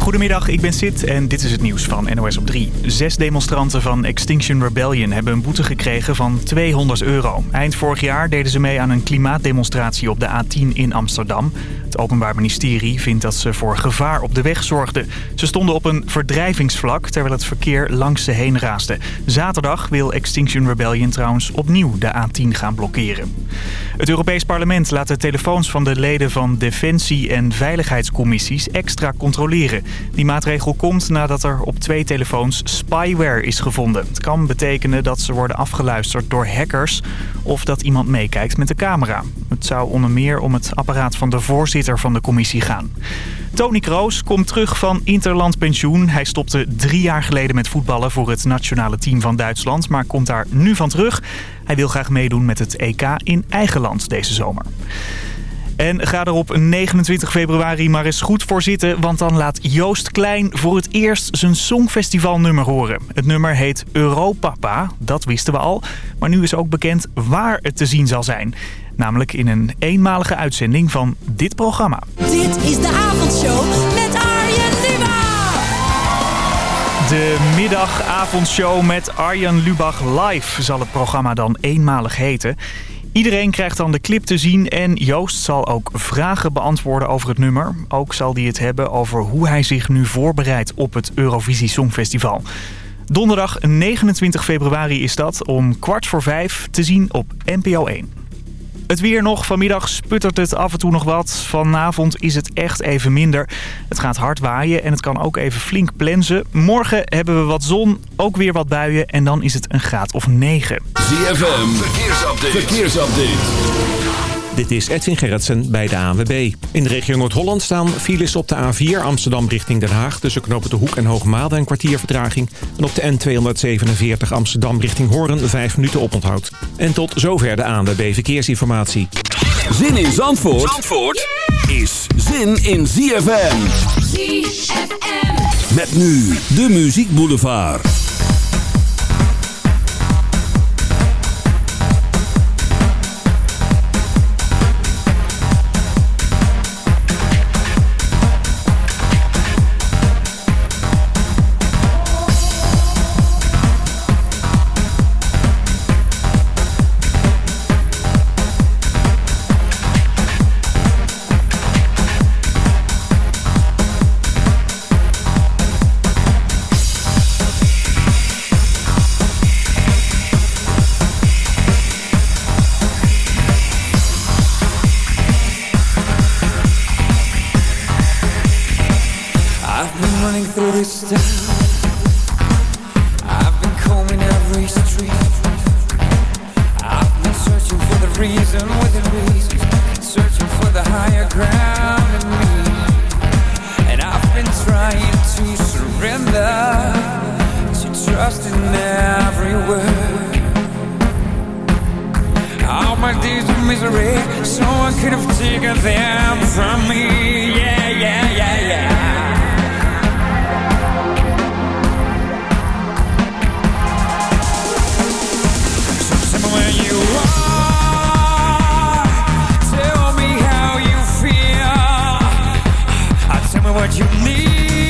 Goedemiddag, ik ben Sid en dit is het nieuws van NOS op 3. Zes demonstranten van Extinction Rebellion hebben een boete gekregen van 200 euro. Eind vorig jaar deden ze mee aan een klimaatdemonstratie op de A10 in Amsterdam. Het Openbaar Ministerie vindt dat ze voor gevaar op de weg zorgden. Ze stonden op een verdrijvingsvlak terwijl het verkeer langs ze heen raasde. Zaterdag wil Extinction Rebellion trouwens opnieuw de A10 gaan blokkeren. Het Europees Parlement laat de telefoons van de leden van Defensie- en Veiligheidscommissies extra controleren. Die maatregel komt nadat er op twee telefoons spyware is gevonden. Het kan betekenen dat ze worden afgeluisterd door hackers of dat iemand meekijkt met de camera. Het zou onder meer om het apparaat van de voorzitter van de commissie gaan. Tony Kroos komt terug van Interland pensioen. Hij stopte drie jaar geleden met voetballen voor het nationale team van Duitsland, maar komt daar nu van terug. Hij wil graag meedoen met het EK in eigen land deze zomer. En ga er op 29 februari maar eens goed voor zitten, want dan laat Joost Klein voor het eerst zijn Songfestivalnummer horen. Het nummer heet Europapa, dat wisten we al, maar nu is ook bekend waar het te zien zal zijn. Namelijk in een eenmalige uitzending van dit programma. Dit is de avondshow met Arjen Lubach. De middagavondshow met Arjan Lubach live zal het programma dan eenmalig heten. Iedereen krijgt dan de clip te zien en Joost zal ook vragen beantwoorden over het nummer. Ook zal hij het hebben over hoe hij zich nu voorbereidt op het Eurovisie Songfestival. Donderdag 29 februari is dat om kwart voor vijf te zien op NPO 1. Het weer nog. Vanmiddag sputtert het af en toe nog wat. Vanavond is het echt even minder. Het gaat hard waaien en het kan ook even flink plensen. Morgen hebben we wat zon, ook weer wat buien en dan is het een graad of 9. ZFM, verkeersupdate. verkeersupdate. Dit is Edwin Gerritsen bij de ANWB. In de regio Noord-Holland staan files op de A4 Amsterdam richting Den Haag... tussen knopen de Hoek en Hoogmade een kwartier vertraging. En op de N247 Amsterdam richting Hoorn 5 minuten oponthoud. En tot zover de ANWB Verkeersinformatie. Zin in Zandvoort, Zandvoort is zin in ZFM. ZFM. Met nu de Muziek Boulevard. Me what you need.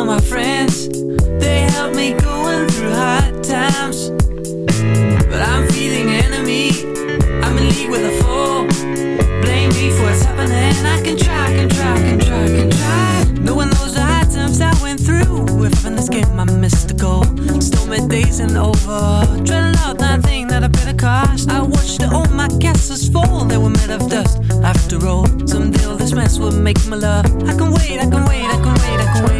On my friends. They help me going through hard times. But I'm feeling enemy. I'm in league with a fool. Blame me for what's happening. I can try, can try, can try, can try. Knows the hard times I went through. If in this game I missed the goal. Stormy days and over. Dreading out that thing that I a cost. I watched all my castles fall. They were made of dust. After all, someday all this mess will make my love. I can wait, I can wait, I can wait, I can wait.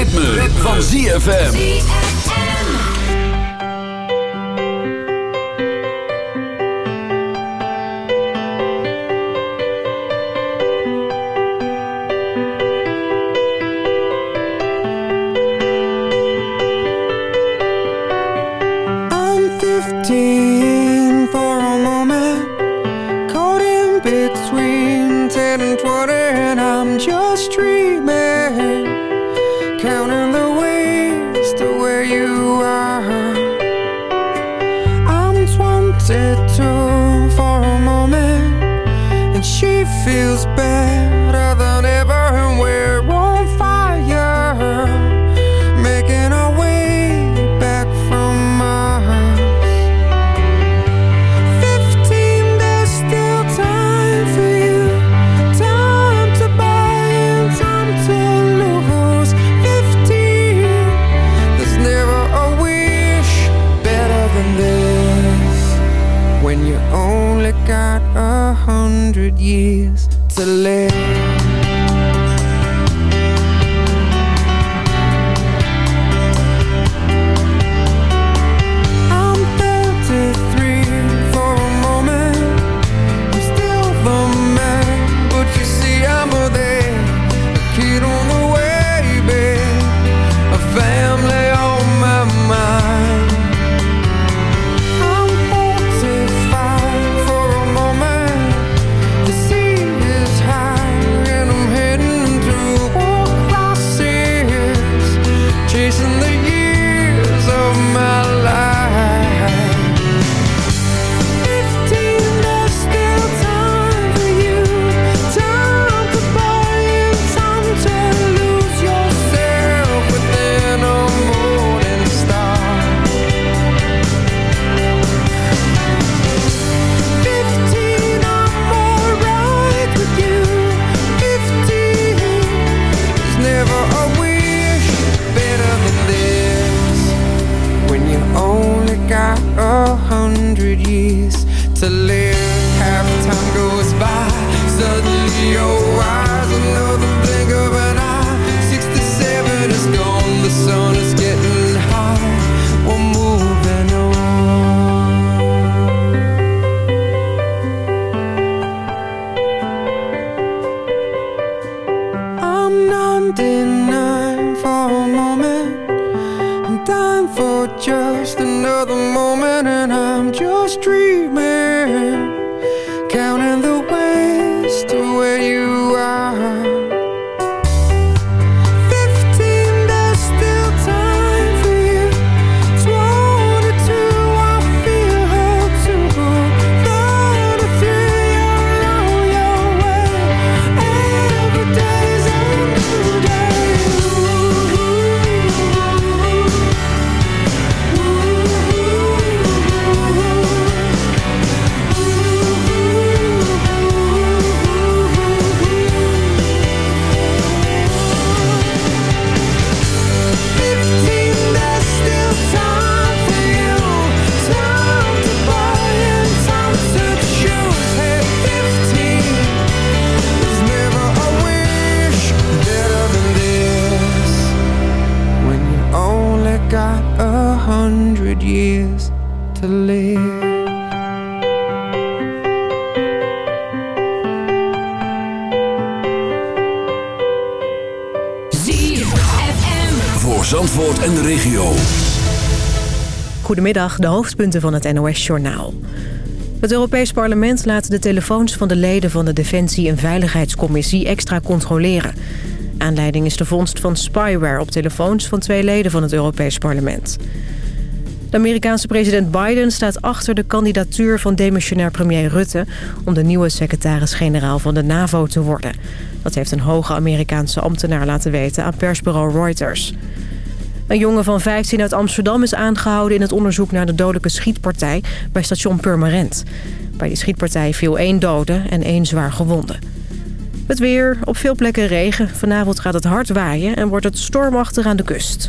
ritme, van ZFM. Goedemiddag, de hoofdpunten van het NOS-journaal. Het Europees Parlement laat de telefoons van de leden van de Defensie- en Veiligheidscommissie extra controleren. Aanleiding is de vondst van spyware op telefoons van twee leden van het Europees Parlement. De Amerikaanse president Biden staat achter de kandidatuur van demissionair premier Rutte... om de nieuwe secretaris-generaal van de NAVO te worden. Dat heeft een hoge Amerikaanse ambtenaar laten weten aan persbureau Reuters. Een jongen van 15 uit Amsterdam is aangehouden in het onderzoek naar de dodelijke schietpartij bij station Purmerend. Bij die schietpartij viel één dode en één zwaar gewonde. Het weer, op veel plekken regen. Vanavond gaat het hard waaien en wordt het stormachtig aan de kust.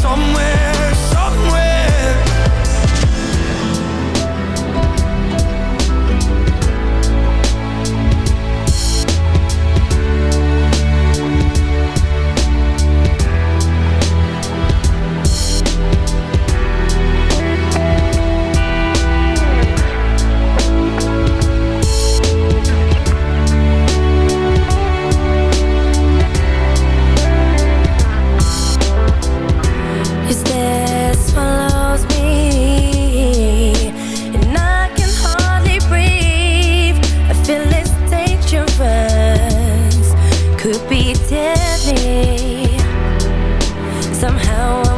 somewhere. negatively. Somehow I'm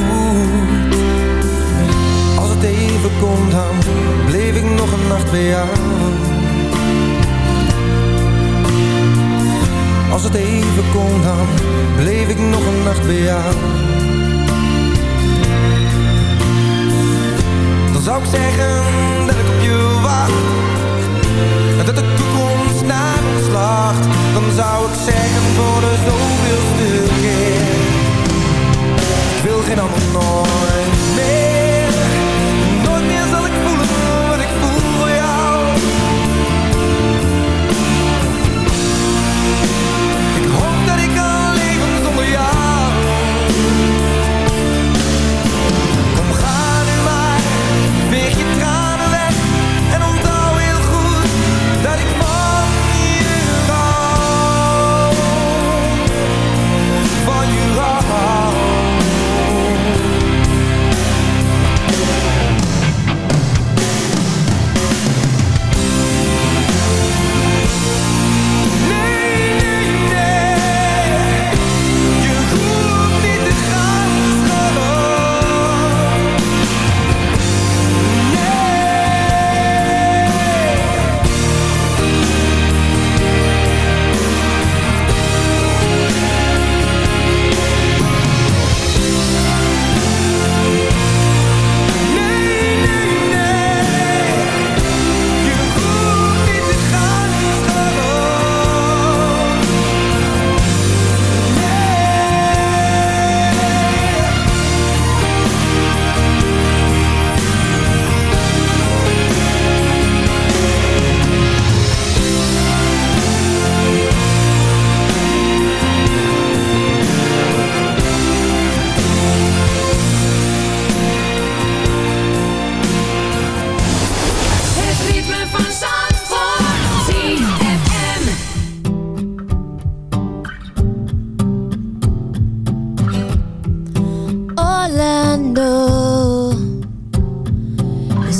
Als het even kon, dan bleef ik nog een nacht bij jou. Dan zou ik zeggen dat ik op je wacht. En dat de toekomst naar ons lacht. Dan zou ik zeggen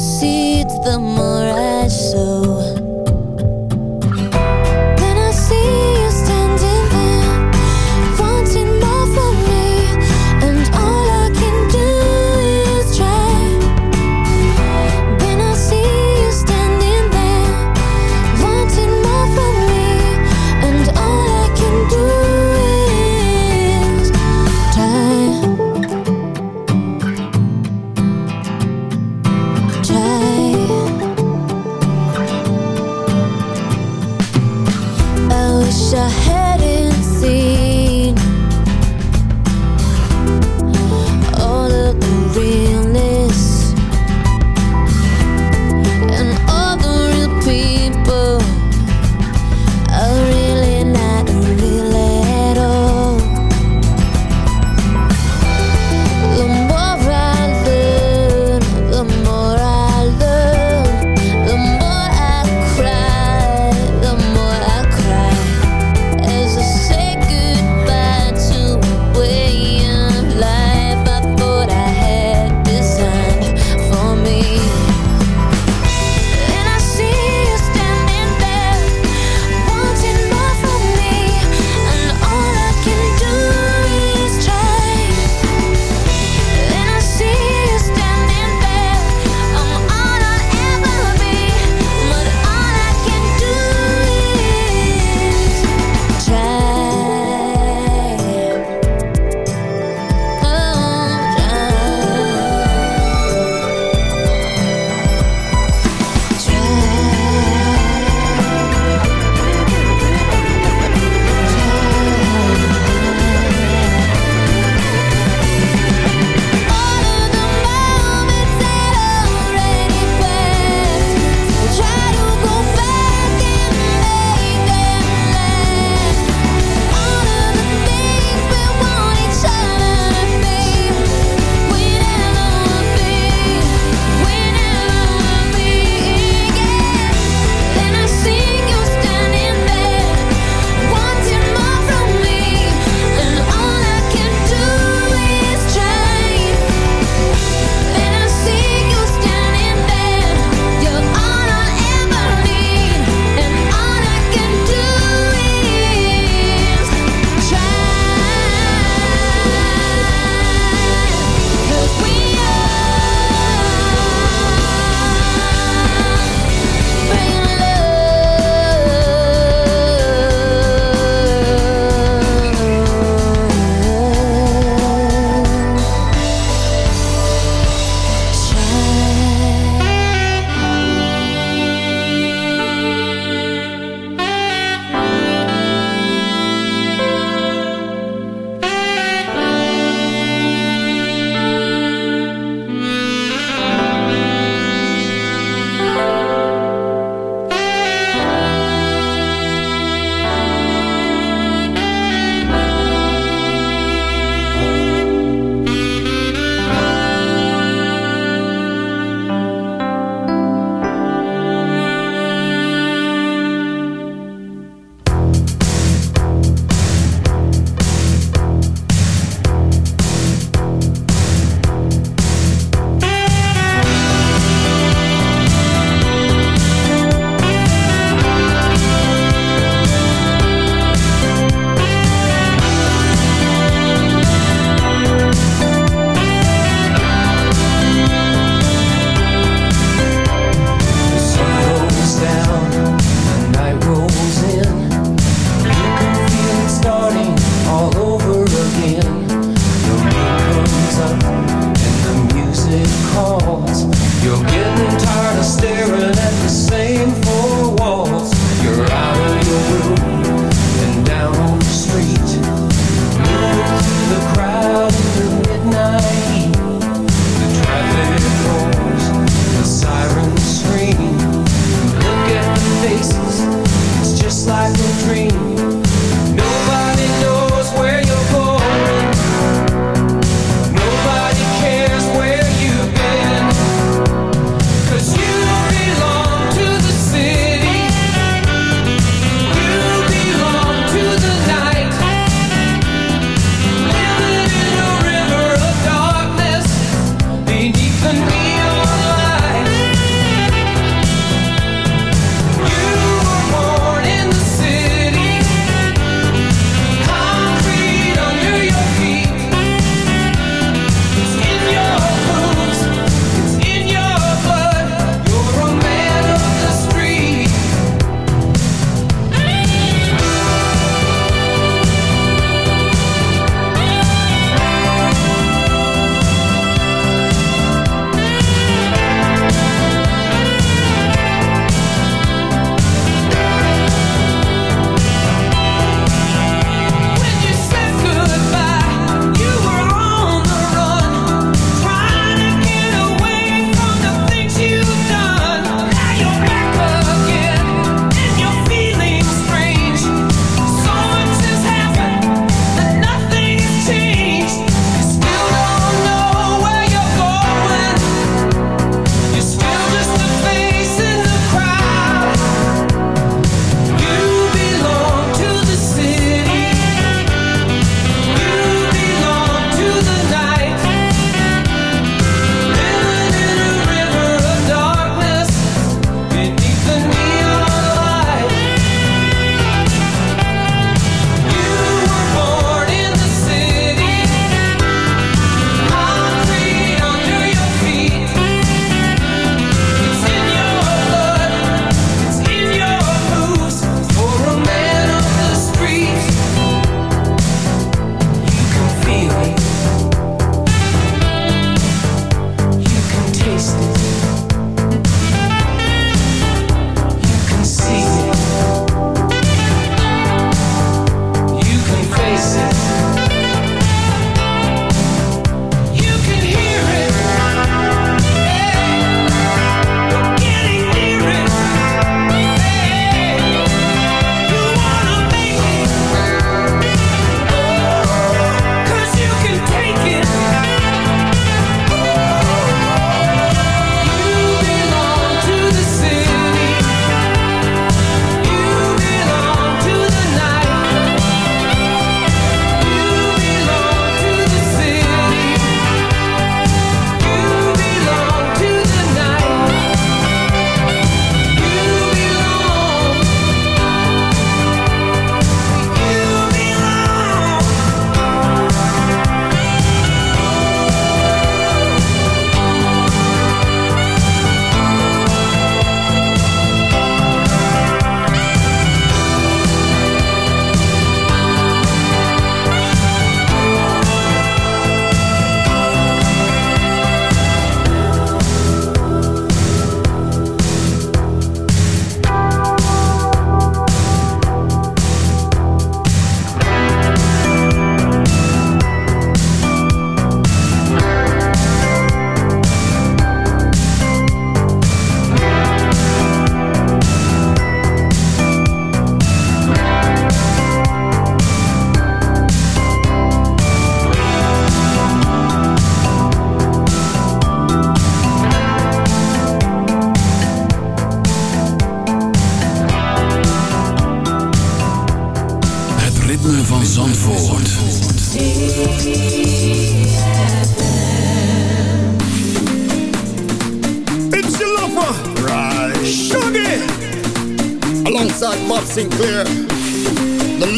Seeds, the more I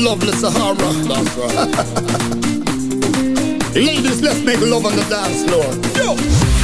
lovely Sahara. That's right. Ladies, let's make love on the dance floor. Yo.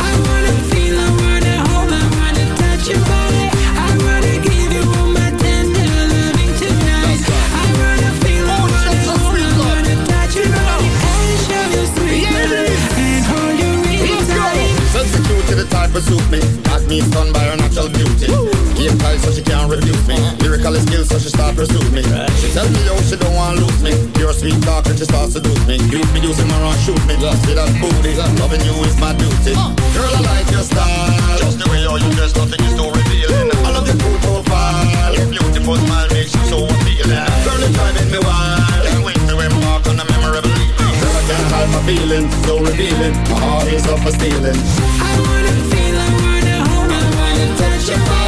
I wanna feel, I wanna hold, I wanna touch your body. I wanna give you all my tender loving tonight. I wanna feel, I oh, wanna hold, I wanna touch your body and show you sweet love and hold you really tight. Sexy to the type of suit me. Got me stunned by her natural beauty. Game tight so she can't refuse me. Lyrical skills so she start pursue me. She tell me oh she don't want lose me. Pure sweet talk and she start seduce me. You be using my run shoot me. See that booty. Loving you is my duty. Girl I like your style. Just the way you you dress, nothing is too revealing. I love your cool profile. Your beautiful smile makes you so appealing. Girl it's driving me wild. Can't wait to embark on a memorable evening. Girl I can't hide my feelings, so revealing. My heart is up for stealing. I wanna feel, I wanna hold, I wanna touch your body.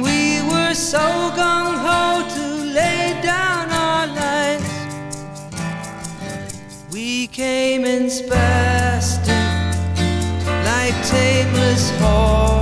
We were so gung ho to lay down our lives. We came in spastic like tameless horses.